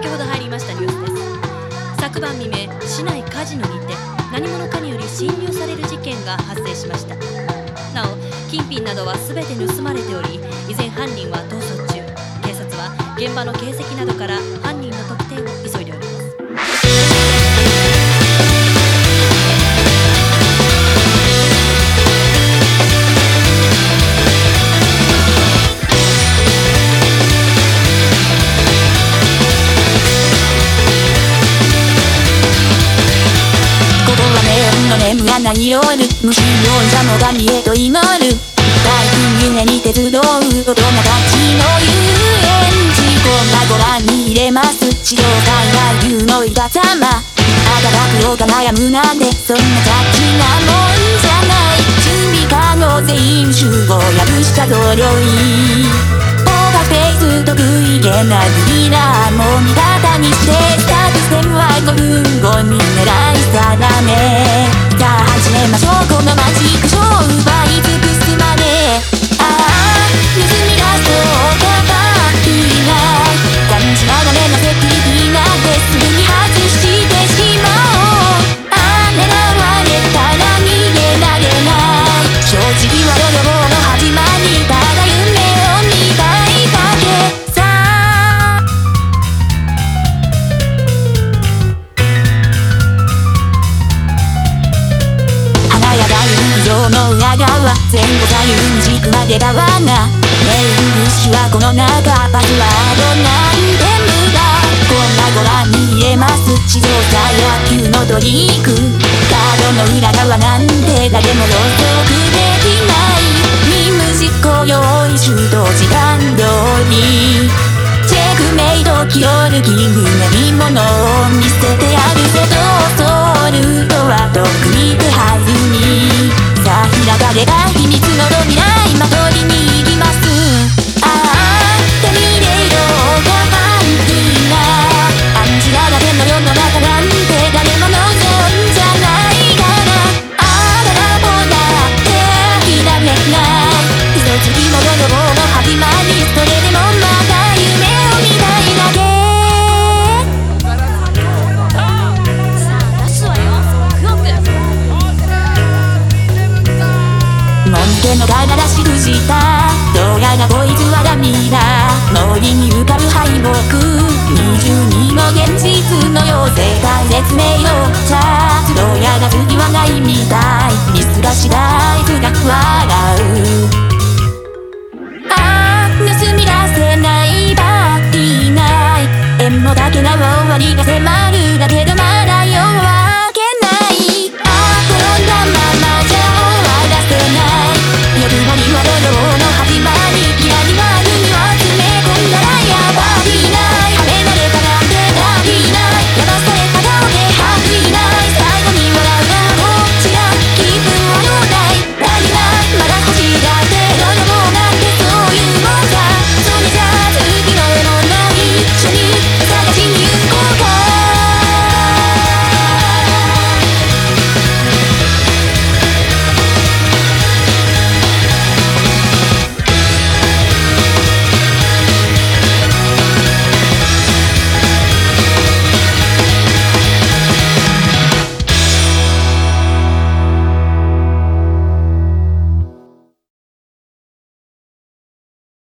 先ほど入りましたニュースです。昨晩未明市内カジノにて何者かにより侵入される事件が発生しました。なお金品などは全て盗まれており依然犯人は逃走中。警察は現場の形跡などから眠らない夜無心の者の神へと祈る大金夢に鉄道大人たちの遊園地こんなご覧に入れます地上界外流のいたざま温くろうか悩むなんてそんな雑なもんじゃない準備可能全員集合やるしたぞ領域オーバーフェイス得意げなリーダーも味方にしてスタート線は5分後に前後左右に軸までだわがメインブッシュはこの中パスワードなんて無駄こんなご覧に言えます地上最野球のトリックカードの裏側なんて誰も予測できない任務実行用意周到時間通りチェックメイドキオルキングな見物をもんでの体らしくした。どうやらこいつはダミーだ。森に浮かぶ敗北。22の現実のよう。世界説